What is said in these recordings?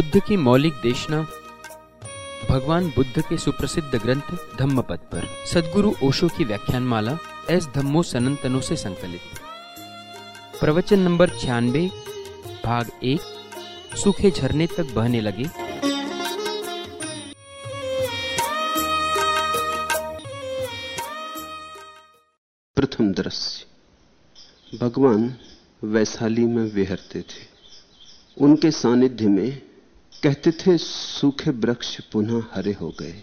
बुद्ध की मौलिक देशना, भगवान बुद्ध के सुप्रसिद्ध ग्रंथ धम्मपद पर। सदगुरु ओशो की व्याख्यान माला एस धम्मो सनंतनों से संकलित। प्रवचन नंबर छियानबे भाग एक, सूखे झरने तक बहने लगे। प्रथम दृश्य। भगवान वैशाली में विहरते थे। उनके सानिध्य में कहते थे, सूखे वृक्ष पुनः हरे हो गए।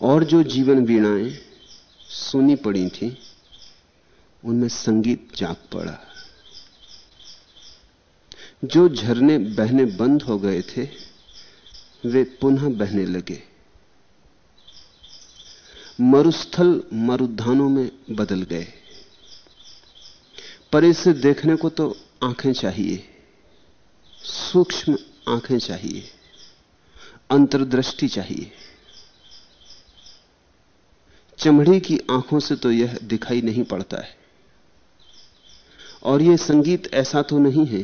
और जो जीवन वीणाएँ सुनी पड़ी थी, उनमें संगीत जाग पड़ा। जो झरने बहने बंद हो गए थे, वे पुनः बहने लगे। मरुस्थल मरुद्धानों में बदल गए। पर इसे देखने को तो आँखें चाहिए। सूक्ष्म आँखें चाहिए। अंतर्दृष्टि चाहिए। चमड़ी की आँखों से तो यह दिखाई नहीं पड़ता है। और यह संगीत ऐसा तो नहीं है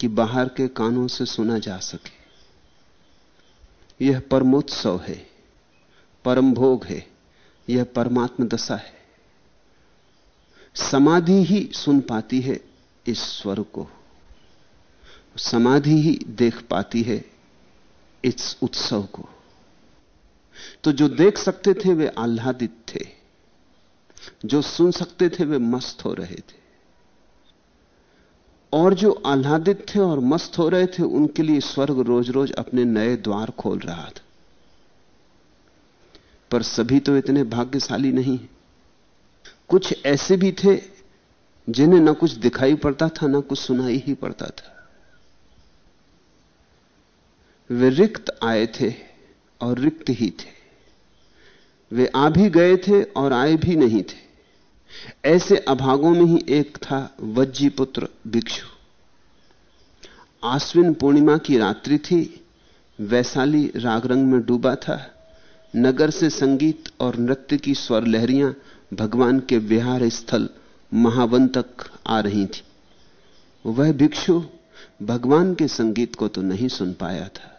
कि बाहर के कानों से सुना जा सके। यह परमोत्सव है, परम भोग है, यह परमात्म दशा है। समाधि ही सुन पाती है इस स्वर को। समाधि ही देख पाती है इस उत्सव को। तो जो देख सकते थे, वे आह्लादित थे। जो सुन सकते थे, वे मस्त हो रहे थे। और जो आह्लादित थे और मस्त हो रहे थे, उनके लिए स्वर्ग रोज रोज अपने नए द्वार खोल रहा था। पर सभी तो इतने भाग्यशाली नहीं कुछ ऐसे भी थे जिन्हें ना कुछ दिखाई पड़ता था, ना कुछ सुनाई ही पड़ता था। वे रिक्त आए थे और रिक्त ही थे। वे आ भी गए थे और आए भी नहीं थे। ऐसे अभागों में ही एक था वज्जी पुत्र भिक्षु। आश्विन पूर्णिमा की रात्रि थी, वैशाली रागरंग में डूबा था, नगर से संगीत और नृत्य की स्वर लहरियाँ भगवान के विहार स्थल महावन तक आ रही थी। वह भिक्षु भगवान के संगीत को तो नहीं सुन पाया था।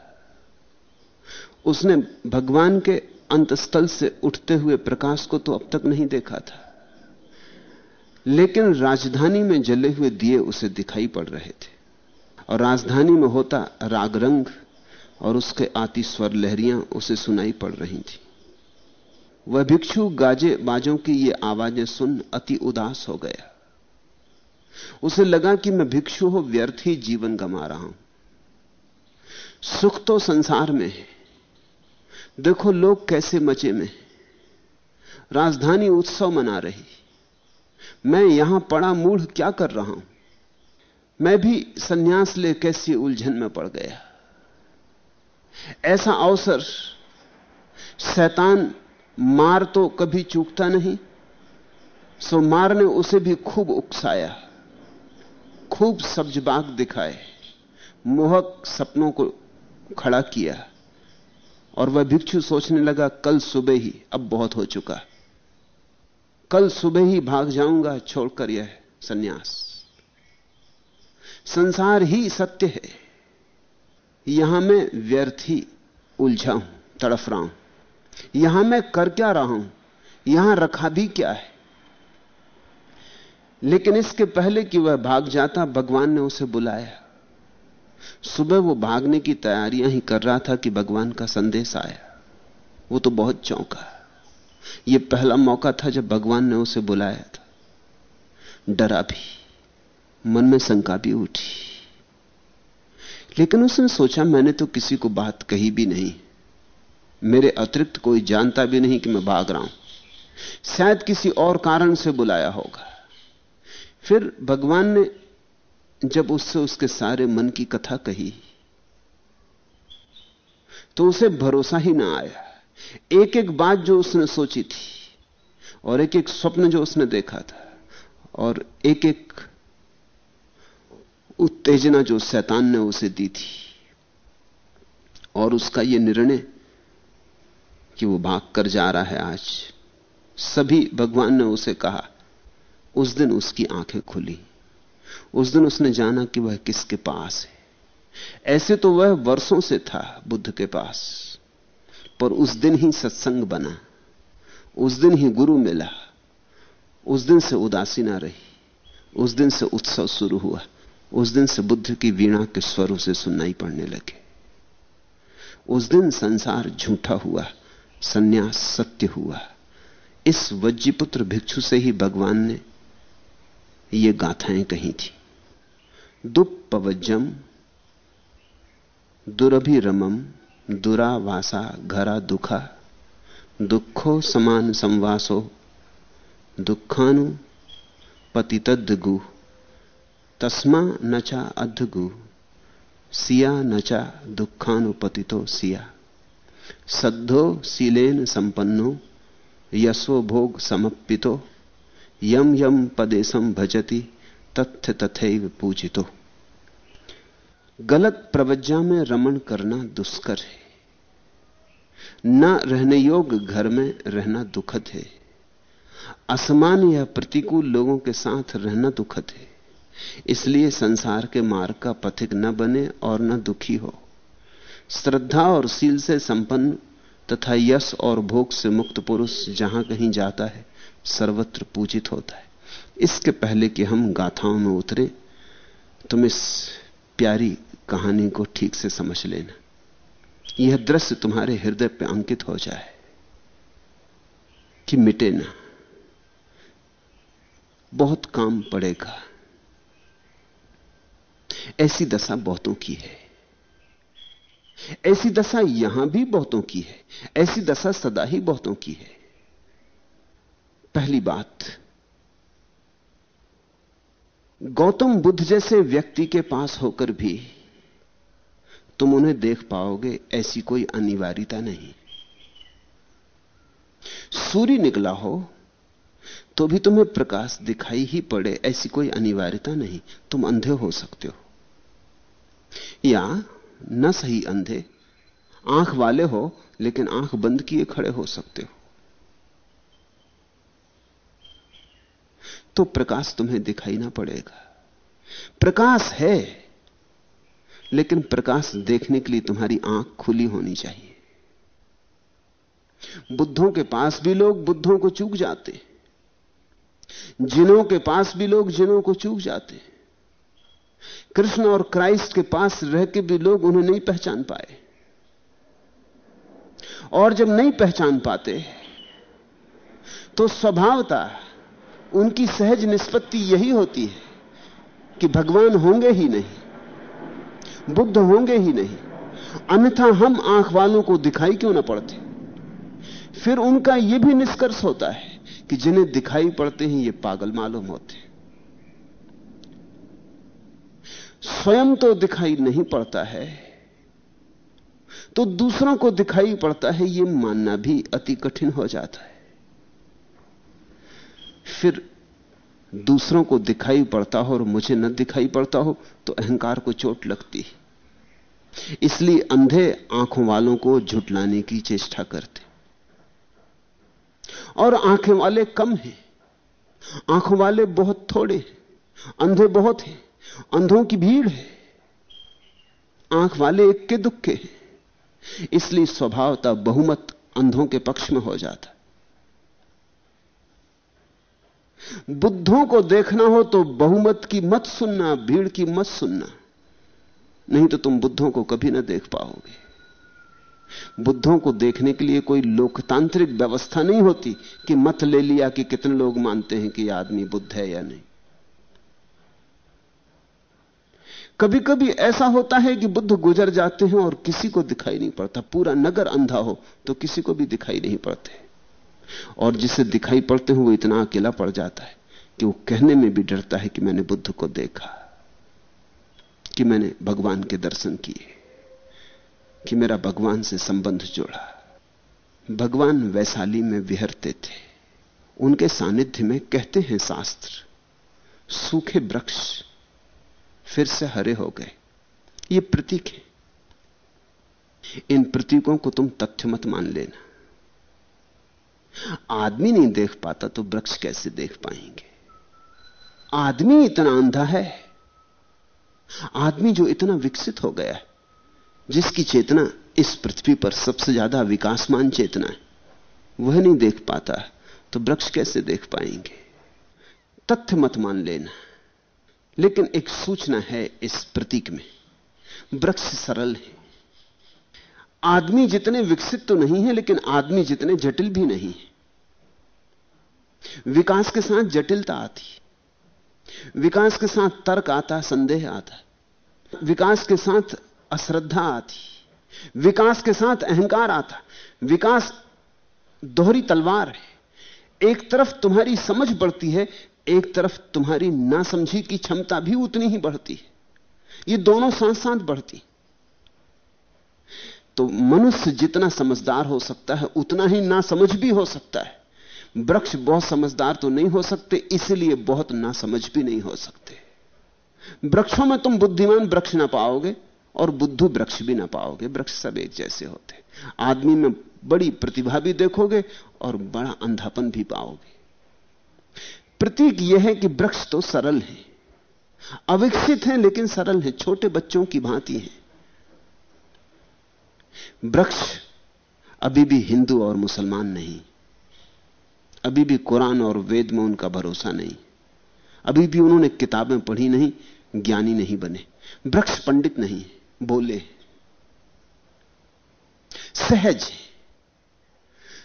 उसने भगवान के अंतस्थल से उठते हुए प्रकाश को तो अब तक नहीं देखा था। लेकिन राजधानी में जले हुए दिए उसे दिखाई पड़ रहे थे। और राजधानी में होता राग रंग और उसके आती स्वर लहरियाँ उसे सुनाई पड़ रही थी। वह भिक्षु गाजे बाजों की ये आवाज़ें सुन अति उदास हो गया। उसे लगा कि मैं भिक्षु हो, व्यर्थ ही जीवन गमा रहा हूँ। सुख तो संसार में है। देखो लोग कैसे मचे में। राजधानी उत्सव मना रही। मैं यहाँ पड़ा मूढ़ क्या कर रहा हूँ? मैं भी सन्यास ले कैसी उलझन में पड़ गया। ऐसा अवसर शैतान मार तो कभी चूकता नहीं, सो मार ने उसे भी खूब उकसाया, खूब सब्जबाग दिखाए, मोहक सपनों को खड़ा किया, और वह भिक्षु सोचने लगा, कल सुबह ही, अब बहुत हो चुका। कल सुबह ही भाग जाऊँगा छोड़कर यह सन्यास। संसार ही सत्य है, यहाँ मैं व्यर्थ ही उलझा हूँ, तड़फ रहा हूँ। यहाँ मैं कर क्या रहा हूँ? यहाँ रखा भी क्या है? लेकिन इसके पहले कि वह भाग जाता, भगवान ने उसे बुलाया। सुबह वो भागने की तैयारियाँ ही कर रहा था कि भगवान का संदेश आया। वो तो बहुत चौंका। यह पहला मौका था जब भगवान ने उसे बुलाया था। डरा भी। मन में शंका भी उठी। लेकिन उसने सोचा, मैंने तो किसी को बात कही भी नहीं। मेरे अतिरिक्त कोई जानता भी नहीं कि मैं भाग रहा हूँ। शायद किसी और कारण से बुलाया होगा। फिर भगवान ने जब उससे उसके सारे मन की कथा कही तो उसे भरोसा ही ना आया। एक एक बात जो उसने सोची थी और एक एक स्वप्न जो उसने देखा था और एक एक उत्तेजना जो शैतान ने उसे दी थी और उसका यह निर्णय कि वो भाग कर जा रहा है आज। सभी भगवान ने उसे कहा, उस दिन उसकी आँखें खुली। उस दिन उसने जाना कि वह किसके पास है। ऐसे तो वह वर्षों से था बुद्ध के पास, पर उस दिन ही सत्संग बना। उस दिन ही गुरु मिला। उस दिन से उदासी ना रही। उस दिन से उत्सव शुरू हुआ। उस दिन से बुद्ध की वीणा के स्वरों से सुनाई पड़ने लगे। उस दिन संसार झूठा हुआ। सन्यास सत्य हुआ। इस वज्जीपुत्र भिक्षु से ही भगवान ने ये गाथाएँ कही थी। दुपवज्जम दुरभिरमम, दुरावासा, घरा दुखा, दुखो समान संवासो, दुखानु पतितद्गु, तस्मा नचा अधगु सिया नचा दुखानुपतितो सिया। सद्धो शीलेन संपन्नो यशो भोग समप्पितो यम यम पदेशम भजति तथ्य तथैव पूजितो। गलत प्रवज्ञा में रमण करना दुष्कर है। न रहने योग घर में रहना दुखद है। असमान या प्रतिकूल लोगों के साथ रहना दुखद है। इसलिए संसार के मार्ग का पथिक न बने और न दुखी हो। श्रद्धा और सील से संपन्न तथा यश और भोग से मुक्त पुरुष जहाँ कहीं जाता है, सर्वत्र पूजित होता है। इसके पहले कि हम गाथाओं में उतरे, तुम इस प्यारी कहानी को ठीक से समझ लेना। यह दृश्य तुम्हारे हृदय पर अंकित हो जाए कि मिटे ना। बहुत काम पड़ेगा। ऐसी दशा बहुतों की है। ऐसी दशा यहाँ भी बहुतों की है। ऐसी दशा सदा ही बहुतों की है। पहली बात, गौतम बुद्ध जैसे व्यक्ति के पास होकर भी तुम उन्हें देख पाओगे, ऐसी कोई अनिवार्यता नहीं। सूर्य निकला हो तो भी तुम्हें प्रकाश दिखाई ही पड़े, ऐसी कोई अनिवार्यता नहीं। तुम अंधे हो सकते हो। या न सही अंधे। आँख वाले हो, लेकिन आँख बंद किए खड़े हो सकते हो। तो प्रकाश तुम्हें दिखाई ना पड़ेगा। प्रकाश है, लेकिन प्रकाश देखने के लिए तुम्हारी आँख खुली होनी चाहिए। बुद्धों के पास भी लोग बुद्धों को चूक जाते। जिनों के पास भी लोग जिनों को चूक जाते। कृष्ण और क्राइस्ट के पास रह के भी लोग उन्हें नहीं पहचान पाए। और जब नहीं पहचान पाते तो स्वभावता उनकी सहज निष्पत्ति यही होती है कि भगवान होंगे ही नहीं, बुद्ध होंगे ही नहीं। अन्यथा हम आँख वालों को दिखाई क्यों ना पड़ते? फिर उनका यह भी निष्कर्ष होता है कि जिन्हें दिखाई पड़ते हैं, ये पागल मालूम होते स्वयं तो दिखाई नहीं पड़ता है तो दूसरों को दिखाई पड़ता है यह मानना भी अति कठिन हो जाता है। फिर दूसरों को दिखाई पड़ता हो और मुझे न दिखाई पड़ता हो तो अहंकार को चोट लगती है। इसलिए अंधे आँखों वालों को झुटलाने की चेष्टा करते। और आँखें वाले कम हैं, आँखों वाले बहुत थोड़े हैं, अंधे बहुत हैं। अंधों की भीड़ है। आँख वाले एक इक्के दुक्के हैं। इसलिए स्वभावता बहुमत अंधों के पक्ष में हो जाता। बुद्धों को देखना हो तो बहुमत की मत सुनना, भीड़ की मत सुनना। नहीं तो तुम बुद्धों को कभी ना देख पाओगे। बुद्धों को देखने के लिए कोई लोकतांत्रिक व्यवस्था नहीं होती कि मत ले लिया कि कितने लोग मानते हैं कि आदमी बुद्ध है या नहीं। कभी कभी ऐसा होता है कि बुद्ध गुजर जाते हैं और किसी को दिखाई नहीं पड़ता। पूरा नगर अंधा हो तो किसी को भी दिखाई नहीं पड़ते। और जिसे दिखाई पड़ते हैं, वो इतना अकेला पड़ जाता है कि वो कहने में भी डरता है कि मैंने बुद्ध को देखा, कि मैंने भगवान के दर्शन किए, कि मेरा भगवान से संबंध जोड़ा। भगवान वैशाली में विहरते थे। उनके सानिध्य में कहते हैं शास्त्र, सूखे वृक्ष फिर से हरे हो गए। ये प्रतीक है। इन प्रतीकों को तुम तथ्य मत मान लेना। आदमी नहीं देख पाता तो वृक्ष कैसे देख पाएँगे? आदमी इतना अंधा है। आदमी जो इतना विकसित हो गया है, जिसकी चेतना इस पृथ्वी पर सबसे ज़्यादा विकासमान चेतना है, वह नहीं देख पाता तो वृक्ष कैसे देख पाएँगे? तथ्य मत मान लेना। लेकिन एक सूचना है इस प्रतीक में। वृक्ष सरल है। आदमी जितने विकसित तो नहीं है, लेकिन आदमी जितने जटिल भी नहीं है। विकास के साथ जटिलता आती विकास के साथ तर्क आता, संदेह आता। विकास के साथ अश्रद्धा आती विकास के साथ अहंकार आता। विकास दोहरी तलवार है। एक तरफ़ तुम्हारी समझ बढ़ती है एक तरफ़ तुम्हारी नासमझी की क्षमता भी उतनी ही बढ़ती है। ये दोनों साथ साथ बढ़ती तो मनुष्य जितना समझदार हो सकता है, उतना ही नासमझ भी हो सकता है। वृक्ष बहुत समझदार तो नहीं हो सकते, इसलिए बहुत नासमझ भी नहीं हो सकते। वृक्षों में तुम बुद्धिमान वृक्ष ना पाओगे और बुद्धू वृक्ष भी ना पाओगे। वृक्ष सब एक जैसे होते आदमी में बड़ी प्रतिभा भी देखोगे और बड़ा अंधापन भी पाओगे। प्रतीक यह है कि वृक्ष तो सरल है। अविकसित हैं, लेकिन सरल हैं। छोटे बच्चों की भांति हैं। वृक्ष अभी भी हिंदू और मुसलमान नहीं। अभी भी कुरान और वेद में उनका भरोसा नहीं। अभी भी उन्होंने किताबें पढ़ी नहीं, ज्ञानी नहीं बने। वृक्ष पंडित नहीं बोले सहज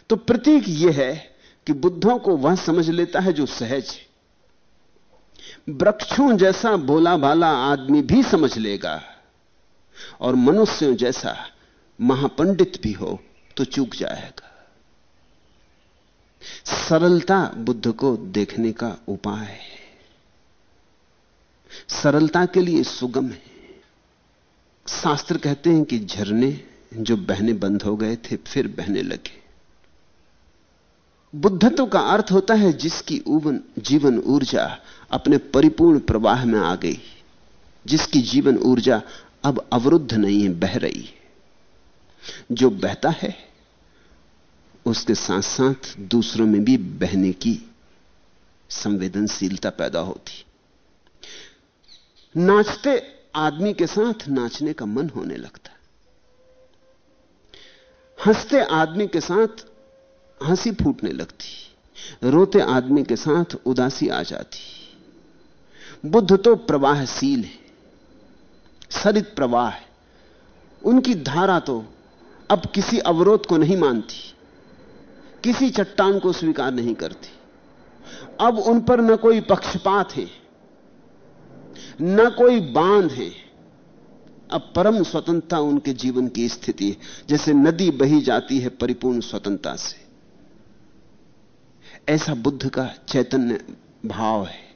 तो प्रतीक यह है कि बुद्धों को वह समझ लेता है जो सहज है। वृक्षों जैसा भोला भाला आदमी भी समझ लेगा और मनुष्यों जैसा महापंडित भी हो तो चूक जाएगा। सरलता बुद्ध को देखने का उपाय है। सरलता के लिए सुगम है। शास्त्र कहते हैं कि झरने जो बहने बंद हो गए थे, फिर बहने लगे। बुद्धत्व का अर्थ होता है जिसकी जीवन ऊर्जा अपने परिपूर्ण प्रवाह में आ गई। जिसकी जीवन ऊर्जा अब अवरुद्ध नहीं है, बह रही है। जो बहता है, उसके साथ साथ दूसरों में भी बहने की संवेदनशीलता पैदा होती। नाचते आदमी के साथ नाचने का मन होने लगता। हँसते आदमी के साथ हँसी फूटने लगती। रोते आदमी के साथ उदासी आ जाती। बुद्ध तो प्रवाहशील है, सरित प्रवाह है। उनकी धारा तो अब किसी अवरोध को नहीं मानती, किसी चट्टान को स्वीकार नहीं करती। अब उन पर न कोई पक्षपात है, न कोई बाँध है। अब परम स्वतंत्रता उनके जीवन की स्थिति है, जैसे नदी बही जाती है परिपूर्ण स्वतंत्रता से। ऐसा बुद्ध का चैतन्य भाव है।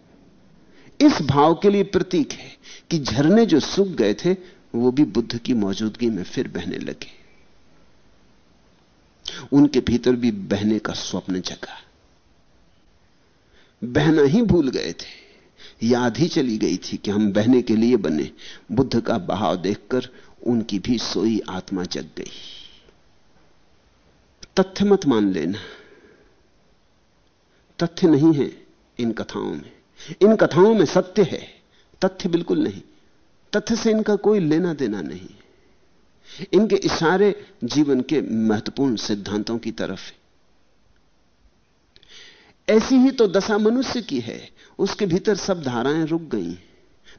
इस भाव के लिए प्रतीक है कि झरने जो सूख गए थे, वो भी बुद्ध की मौजूदगी में फिर बहने लगे। उनके भीतर भी बहने का स्वप्न जगा। बहना ही भूल गए थे। याद ही चली गई थी कि हम बहने के लिए बने। बुद्ध का बहाव देखकर उनकी भी सोई आत्मा जग गई। तथ्य मत मान लेना। तथ्य नहीं है इन कथाओं में। इन कथाओं में सत्य है, तथ्य बिल्कुल नहीं। तथ्य से इनका कोई लेना देना नहीं इनके इशारे जीवन के महत्वपूर्ण सिद्धांतों की तरफ़ है। ऐसी ही तो दशा मनुष्य की है, उसके भीतर सब धाराएँ रुक गई।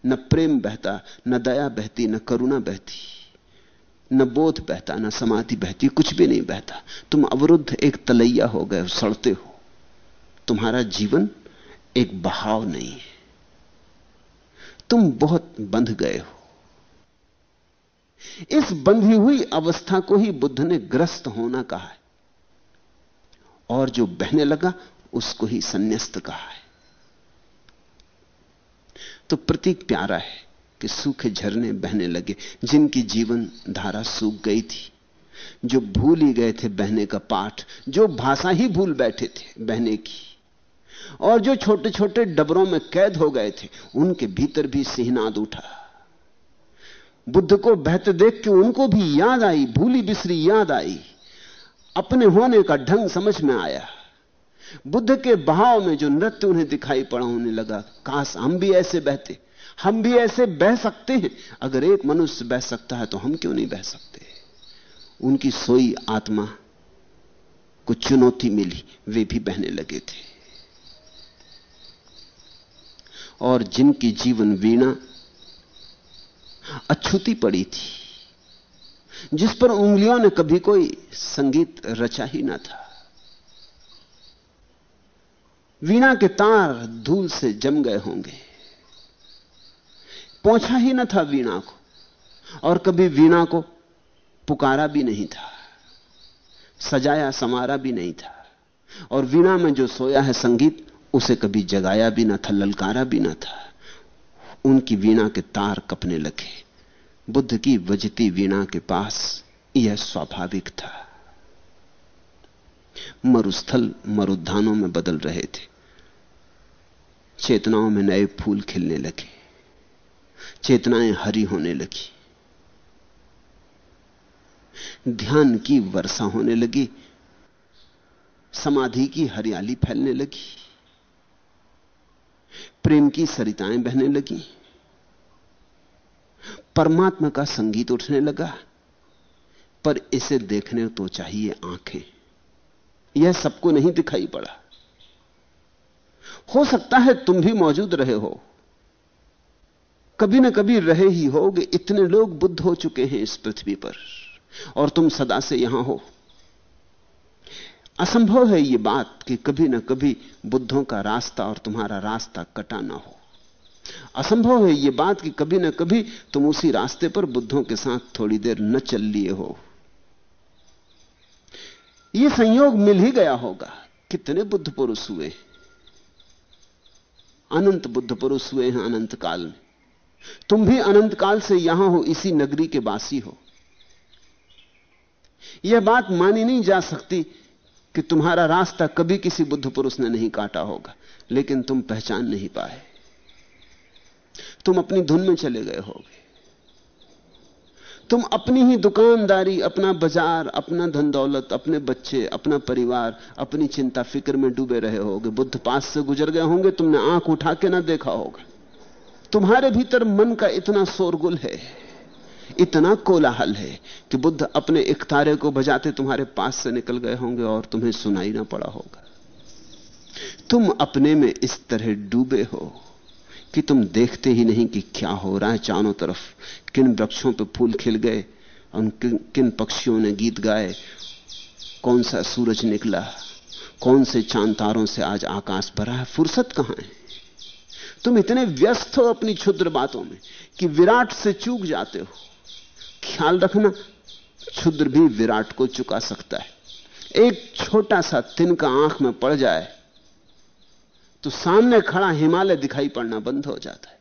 न प्रेम बहता, न दया बहती, न करुणा बहती। न बोध बहता, न समाधि बहती, कुछ भी नहीं बहता। तुम अवरुद्ध एक तलैया हो गए, सड़ते हो। तुम्हारा जीवन एक बहाव नहीं है। तुम बहुत बंध गए हो। इस बंधी हुई अवस्था को ही बुद्ध ने ग्रस्त होना कहा है। और जो बहने लगा, उसको ही संन्यास्त कहा है। तो प्रतीक प्यारा है कि सूखे झरने बहने लगे, जिनकी जीवन धारा सूख गई थी। जो भूल ही गए थे बहने का पाठ, जो भाषा ही भूल बैठे थे बहने की। और जो छोटे छोटे डबरों में कैद हो गए थे, उनके भीतर भी सिहनाद उठा। बुद्ध को बहते देख के उनको भी याद आई, भूली बिसरी याद आई। अपने होने का ढंग समझ में आया। बुद्ध के बहाव में जो नृत्य उन्हें दिखाई पड़ा होने लगा, काश हम भी ऐसे बहते, हम भी ऐसे बह सकते हैं। अगर एक मनुष्य बह सकता है तो हम क्यों नहीं बह सकते? उनकी सोई आत्मा को चुनौती मिली, वे भी बहने लगे थे। और जिनकी जीवन वीणा अछूती पड़ी थी, जिस पर उंगलियों ने कभी कोई संगीत रचा ही ना था। वीणा के तार धूल से जम गए होंगे। पहुँचा ही ना था वीणा को, और कभी वीणा को पुकारा भी नहीं था, सजाया समारा भी नहीं था। और वीणा में जो सोया है संगीत उसे कभी जगाया भी ना था, ललकारा भी ना था। उनकी वीणा के तार कपने लगे। बुद्ध की वजती वीणा के पास यह स्वाभाविक था। मरुस्थल मरुद्धानों में बदल रहे थे। चेतनाओं में नए फूल खिलने लगे। चेतनाएँ हरी होने लगी। ध्यान की वर्षा होने लगी। समाधि की हरियाली फैलने लगी। प्रेम की सरिताएँ बहने लगी। परमात्मा का संगीत उठने लगा, पर इसे देखने तो चाहिए आँखें। यह सबको नहीं दिखाई पड़ा। हो सकता है तुम भी मौजूद रहे हो। कभी ना कभी रहे ही होगे। इतने लोग बुद्ध हो चुके हैं इस पृथ्वी पर, और तुम सदा से यहाँ हो। असंभव है यह बात कि कभी ना कभी बुद्धों का रास्ता और तुम्हारा रास्ता कटा ना हो। असंभव है यह बात कि कभी ना कभी तुम उसी रास्ते पर बुद्धों के साथ थोड़ी देर न चल लिए हो। यह संयोग मिल ही गया होगा। कितने बुद्ध पुरुष हुए? अनंत बुद्ध पुरुष हुए हैं अनंत काल में। तुम भी अनंत काल से यहाँ हो, इसी नगरी के वासी हो। यह बात मानी नहीं जा सकती कि तुम्हारा रास्ता कभी किसी बुद्ध पुरुष ने नहीं काटा होगा, लेकिन तुम पहचान नहीं पाए। तुम अपनी धुन में चले गए होगे। तुम अपनी ही दुकानदारी, अपना बाज़ार, अपना धन दौलत अपने बच्चे, अपना परिवार, अपनी चिंता, फ़िक्र में डूबे रहे होगे। बुद्ध पास से गुजर गए होंगे, तुमने आँख उठा के ना देखा होगा। तुम्हारे भीतर मन का इतना शोरगुल है। इतना कोलाहल है कि बुद्ध अपने एक तारे को बजाते तुम्हारे पास से निकल गए होंगे और तुम्हें सुनाई ना पड़ा होगा। तुम अपने में इस तरह डूबे हो कि तुम देखते ही नहीं कि क्या हो रहा है। चारों तरफ़ किन वृक्षों पर फूल खिल गए और किन, किन पक्षियों ने गीत गाए कौन सा सूरज निकला कौन से चाँद तारों से आज आकाश भरा है फुर्सत कहाँ है? तुम इतने व्यस्त हो अपनी क्षुद्र बातों में कि विराट से चूक जाते हो। ख्याल रखना, क्षुद्र भी विराट को चुका सकता है। एक छोटा सा तिनका आँख में पड़ जाए तो सामने खड़ा हिमालय दिखाई पड़ना बंद हो जाता है।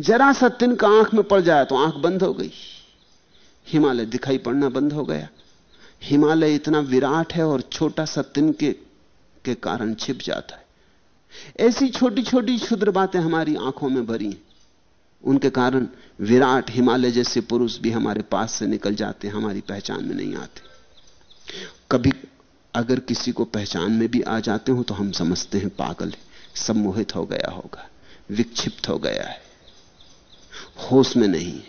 जरा सा तिनका आँख में पड़ जाए तो आँख बंद हो गई। हिमालय दिखाई पड़ना बंद हो गया। हिमालय इतना विराट है और छोटा सा तिनके के कारण छिप जाता है। ऐसी छोटी छोटी क्षुद्र बातें हमारी आँखों में भरी हैं। उनके कारण विराट हिमालय जैसे पुरुष भी हमारे पास से निकल जाते, हमारी पहचान में नहीं आते। कभी अगर किसी को पहचान में भी आ जाते हो तो हम समझते हैं पागल है, सम्मोहित हो गया होगा, विक्षिप्त हो गया है। होश में नहीं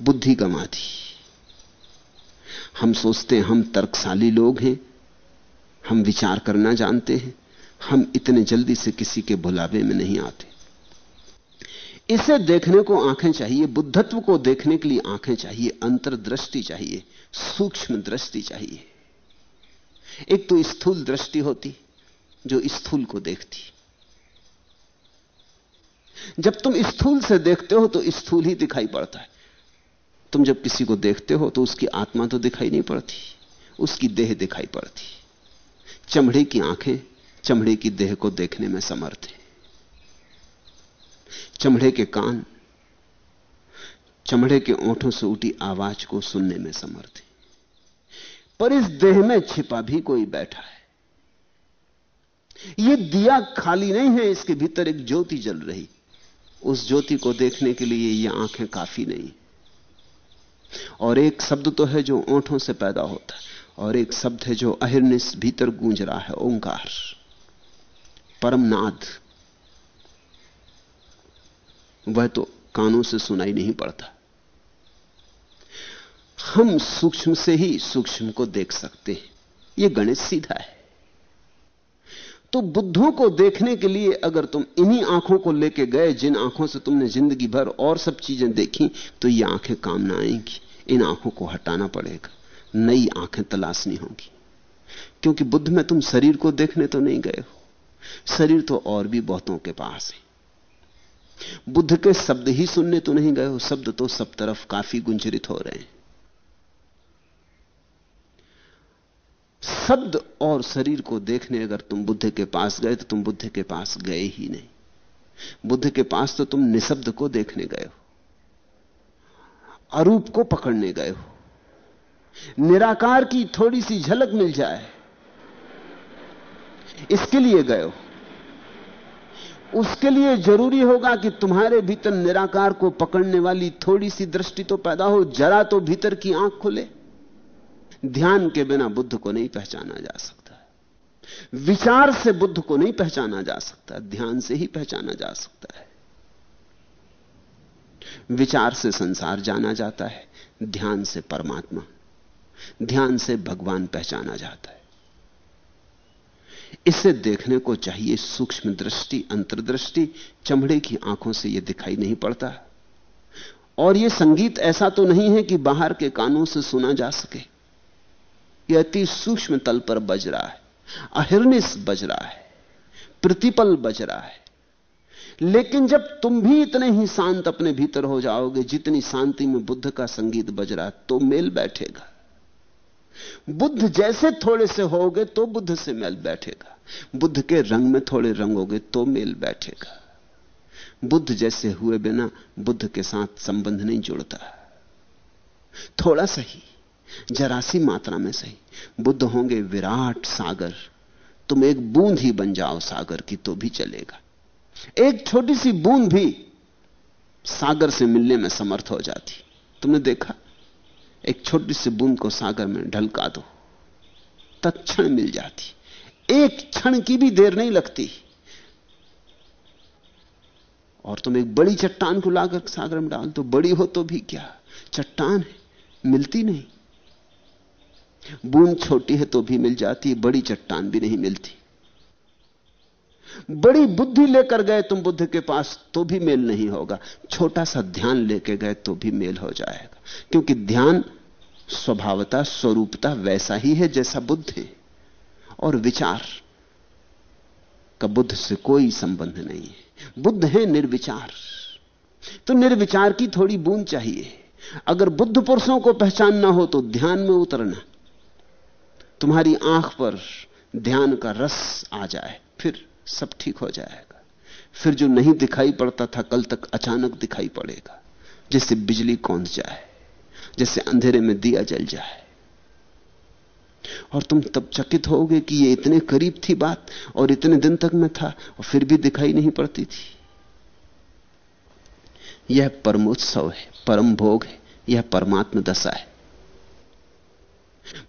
बुद्धि गमा दी हम सोचते हैं, हम तर्कशाली लोग हैं, हम विचार करना जानते हैं, हम इतने जल्दी से किसी के बुलावे में नहीं आते। इसे देखने को आँखें चाहिए, बुद्धत्व को देखने के लिए आँखें चाहिए, अंतर्दृष्टि चाहिए, सूक्ष्म दृष्टि चाहिए। एक तो स्थूल दृष्टि होती, जो स्थूल को देखती। जब तुम स्थूल से देखते हो तो स्थूल ही दिखाई पड़ता है। तुम जब किसी को देखते हो तो उसकी आत्मा तो दिखाई नहीं पड़ती, उसकी देह दिखाई पड़ती। चमड़े की आँखें, चमड़े की देह को देखने में समर्थ है। चमड़े के कान, चमड़े के ओंठों से उठी आवाज़ को सुनने में समर्थ है। पर इस देह में छिपा भी कोई बैठा है। यह दिया खाली नहीं है, इसके भीतर एक ज्योति जल रही। उस ज्योति को देखने के लिए यह आँखें काफ़ी नहीं। और एक शब्द तो है जो ओंठों से पैदा होता है, और एक शब्द है जो अहिर्निश भीतर गूंज रहा है, ओंकार। परमनाद वह तो कानों से सुनाई नहीं पड़ता। हम सूक्ष्म से ही सूक्ष्म को देख सकते हैं। यह गणित सीधा है। तो बुद्धों को देखने के लिए अगर तुम इन्हीं आँखों को लेके गए, जिन आँखों से तुमने ज़िंदगी भर और सब चीज़ें देखी तो ये आँखें काम ना आएँगी। इन आँखों को हटाना पड़ेगा। नई आँखें तलाशनी होंगी। क्योंकि बुद्ध में तुम शरीर को देखने तो नहीं गए हो। शरीर तो और भी बहुतों के पास है। बुद्ध के शब्द ही सुनने तो नहीं गए हो, शब्द तो सब तरफ़ काफ़ी गुंजरित हो रहे हैं। शब्द और शरीर को देखने अगर तुम बुद्ध के पास गए तो तुम बुद्ध के पास गए ही नहीं। बुद्ध के पास तो तुम निशब्द को देखने गए हो, अरूप को पकड़ने गए हो। निराकार की थोड़ी सी झलक मिल जाए, इसके लिए गए हो। उसके लिए ज़रूरी होगा कि तुम्हारे भीतर निराकार को पकड़ने वाली थोड़ी सी दृष्टि तो पैदा हो, जरा तो भीतर की आँख खुले। ध्यान के बिना बुद्ध को नहीं पहचाना जा सकता। विचार से बुद्ध को नहीं पहचाना जा सकता, ध्यान से ही पहचाना जा सकता है। विचार से संसार जाना जाता है, ध्यान से परमात्मा, ध्यान से भगवान पहचाना जाता है। इसे देखने को चाहिए सूक्ष्म दृष्टि, अंतर्दृष्टि, चमड़े की आँखों से यह दिखाई नहीं पड़ता। और यह संगीत ऐसा तो नहीं है कि बाहर के कानों से सुना जा सके। यह अति सूक्ष्म तल पर बज रहा है, अहिर्निस बज रहा है, प्रतिपल बज रहा है। लेकिन जब तुम भी इतने ही शांत अपने भीतर हो जाओगे, जितनी शांति में बुद्ध का संगीत बज रहा तो मेल बैठेगा। बुद्ध जैसे थोड़े से होगे तो बुद्ध से मेल बैठेगा। बुद्ध के रंग में थोड़े रंगोगे तो मेल बैठेगा। बुद्ध जैसे हुए बिना बुद्ध के साथ संबंध नहीं जुड़ता। थोड़ा सही जरासी मात्रा में सही। बुद्ध होंगे विराट सागर, तुम एक बूंद ही बन जाओ सागर की तो भी चलेगा। एक छोटी सी बूंद भी सागर से मिलने में समर्थ हो जाती। तुमने देखा? एक छोटी सी बूंद को सागर में ढलका दो, तत्क्षण मिल जाती। एक क्षण की भी देर नहीं लगती। और तुम एक बड़ी चट्टान को लाकर सागर में डाल दो, बड़ी हो तो भी क्या? चट्टान है, मिलती नहीं। बूंद छोटी है तो भी मिल जाती, बड़ी चट्टान भी नहीं मिलती। बड़ी बुद्धि लेकर गए तुम बुद्ध के पास तो भी मेल नहीं होगा। छोटा सा ध्यान लेकर गए तो भी मेल हो जाएगा। क्योंकि ध्यान स्वभावता, स्वरूपता वैसा ही है जैसा बुद्ध है। और विचार का बुद्ध से कोई संबंध नहीं है। बुद्ध है निर्विचार। तो निर्विचार की थोड़ी बूंद चाहिए। अगर बुद्ध पुरुषों को पहचानना हो तो ध्यान में उतरना। तुम्हारी आँख पर ध्यान का रस आ जाए, फिर सब ठीक हो जाएगा। फिर जो नहीं दिखाई पड़ता था, कल तक अचानक दिखाई पड़ेगा। जैसे बिजली कौंध जाए, जैसे अंधेरे में दिया जल जाए। और तुम तब चकित होगे कि ये इतने करीब थी बात, और इतने दिन तक मैं था, और फिर भी दिखाई नहीं पड़ती थी। यह परमोत्सव है, परम भोग है, यह परमात्म दशा है।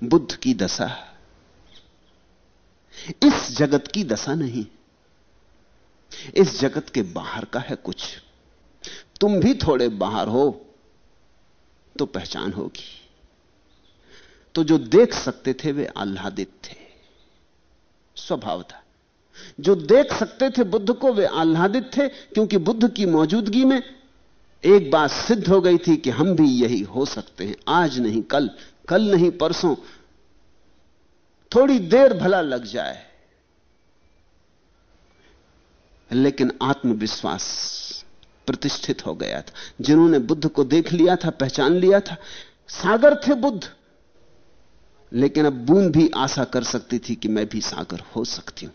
बुद्ध की दशा, इस जगत की दशा नहीं। इस जगत के बाहर का है कुछ। तुम भी थोड़े बाहर हो तो पहचान होगी। तो जो देख सकते थे, वे आह्लादित थे। स्वभाव था। जो देख सकते थे बुद्ध को, वे आह्लादित थे, क्योंकि बुद्ध की मौजूदगी में एक बात सिद्ध हो गई थी कि हम भी यही हो सकते हैं। आज नहीं, कल कल नहीं, परसों, थोड़ी देर भला लग जाए। लेकिन आत्मविश्वास प्रतिष्ठित हो गया था। जिन्होंने बुद्ध को देख लिया था, पहचान लिया था, सागर थे बुद्ध। लेकिन अब बूंद भी आशा कर सकती थी कि मैं भी सागर हो सकती हूँ।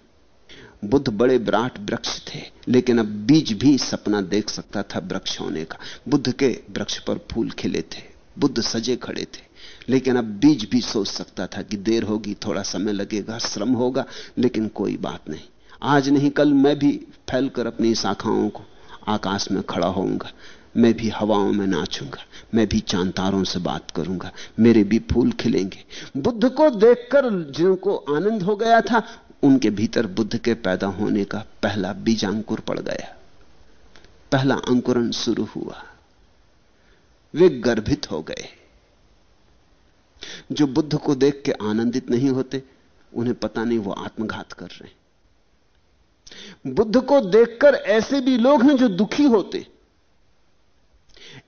बुद्ध बड़े विराट वृक्ष थे, लेकिन अब बीज भी सपना देख सकता था वृक्ष होने का। बुद्ध के वृक्ष पर फूल खिले थे, बुद्ध सजे खड़े थे। लेकिन अब बीज भी सोच सकता था कि देर होगी, थोड़ा समय लगेगा, श्रम होगा, लेकिन कोई बात नहीं। आज नहीं, कल मैं भी फैलकर अपनी शाखाओं को आकाश में खड़ा होऊँगा। मैं भी हवाओं में नाचूँगा। मैं भी चांतारों से बात करूँगा। मेरे भी फूल खिलेंगे। बुद्ध को देखकर जिनको आनंद हो गया था, उनके भीतर बुद्ध के पैदा होने का पहला बीजांकुर पड़ गया। पहला अंकुरण शुरू हुआ। वे गर्भित हो गए। जो बुद्ध को देख के आनंदित नहीं होते, उन्हें पता नहीं वो आत्मघात कर रहे हैं। बुद्ध को देखकर ऐसे भी लोग हैं जो दुखी होते।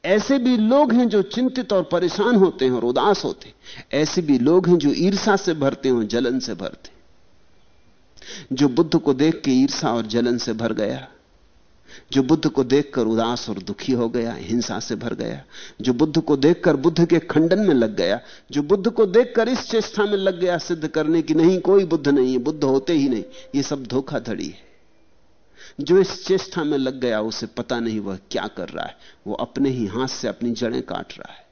ऐसे भी लोग हैं जो चिंतित और परेशान होते हैं और उदास होते। ऐसे भी लोग हैं जो ईर्षा से भरते हैं जलन से भरते। जो बुद्ध को देख के ईर्षा और जलन से भर गया। जो बुद्ध को देखकर उदास और दुखी हो गया, हिंसा से भर गया। जो बुद्ध को देखकर बुद्ध के खंडन में लग गया। जो बुद्ध को देखकर इस चेष्टा में लग गया सिद्ध करने की नहीं, कोई बुद्ध नहीं है, बुद्ध होते ही नहीं। ये सब धोखाधड़ी है। जो इस चेष्टा में लग गया, उसे पता नहीं वह क्या कर रहा है। वो अपने ही हाथ से अपनी जड़ें काट रहा है।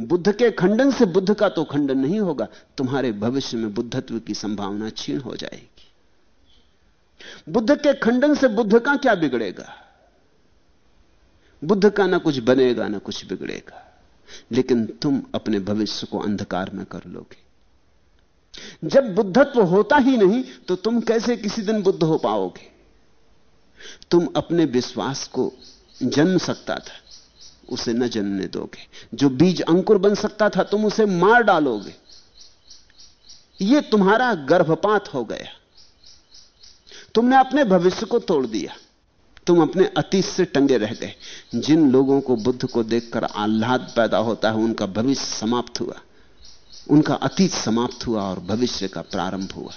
बुद्ध के खंडन से बुद्ध का तो खंडन नहीं होगा, तुम्हारे भविष्य में बुद्धत्व की संभावना छीण हो जाएगी। बुद्ध के खंडन से बुद्ध का क्या बिगड़ेगा? बुद्ध का ना कुछ बनेगा, ना कुछ बिगड़ेगा। लेकिन तुम अपने भविष्य को अंधकार में कर लोगे। जब बुद्धत्व होता ही नहीं तो तुम कैसे किसी दिन बुद्ध हो पाओगे? तुम अपने विश्वास को जन्म सकता था, उसे न जन्मने दोगे। जो बीज अंकुर बन सकता था, तुम उसे मार डालोगे। यह तुम्हारा गर्भपात हो गया। तुमने अपने भविष्य को तोड़ दिया। तुम अपने अतीत से टंगे रह गए। जिन लोगों को बुद्ध को देखकर आह्लाद पैदा होता है, उनका भविष्य समाप्त हुआ। उनका अतीत समाप्त हुआ और भविष्य का प्रारंभ हुआ।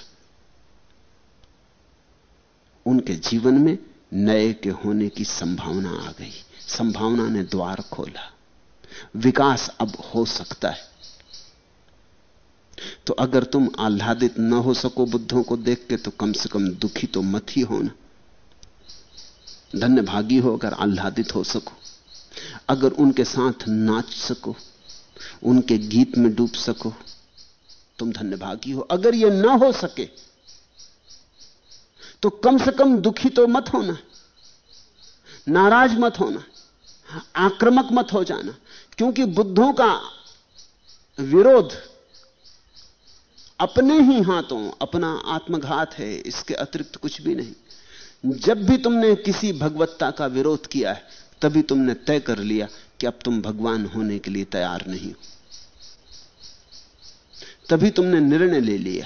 उनके जीवन में नए के होने की संभावना आ गई। संभावना ने द्वार खोला। विकास अब हो सकता है। तो अगर तुम आह्लादित न हो सको बुद्धों को देख के तो कम से कम दुखी तो मत ही होना। धन्य भागी हो अगर आह्लादित हो सको। अगर उनके साथ नाच सको, उनके गीत में डूब सको, तुम धन्य भागी हो। अगर यह ना हो सके तो कम से कम दुखी तो मत होना। नाराज़ मत होना। आक्रामक मत हो जाना। क्योंकि बुद्धों का विरोध अपने ही हाथों, अपना आत्मघात है, इसके अतिरिक्त कुछ भी नहीं। जब भी तुमने किसी भगवत्ता का विरोध किया है, तभी तुमने तय कर लिया कि अब तुम भगवान होने के लिए तैयार नहीं हो। तभी तुमने निर्णय ले लिया।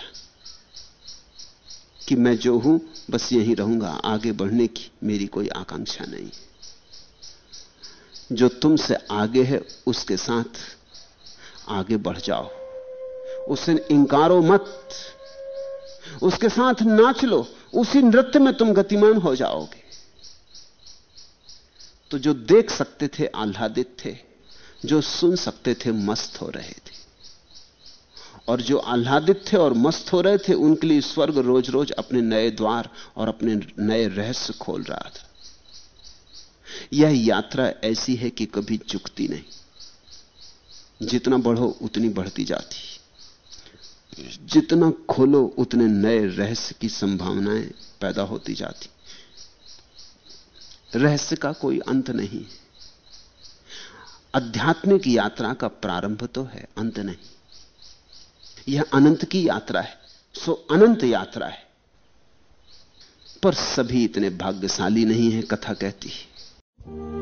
कि मैं जो हूँ, बस यहीं रहूँगा। आगे बढ़ने की मेरी कोई आकांक्षा नहीं। जो तुमसे आगे है, उसके साथ आगे बढ़ जाओ। उससे इंकारो मत। उसके साथ नाच लो। उसी नृत्य में तुम गतिमान हो जाओगे। तो जो देख सकते थे, आह्लादित थे। जो सुन सकते थे, मस्त हो रहे थे। और जो आह्लादित थे और मस्त हो रहे थे, उनके लिए स्वर्ग रोज रोज अपने नए द्वार और अपने नए रहस्य खोल रहा था। यह यात्रा ऐसी है कि कभी चुकती नहीं। जितना बढ़ो, उतनी बढ़ती जाती। जितना खोलो, उतने नए रहस्य की संभावनाएँ पैदा होती जाती। रहस्य का कोई अंत नहीं। आध्यात्मिक यात्रा का प्रारंभ तो है, अंत नहीं। यह अनंत की यात्रा है, सो अनंत यात्रा है। पर सभी इतने भाग्यशाली नहीं है, कथा कहती। है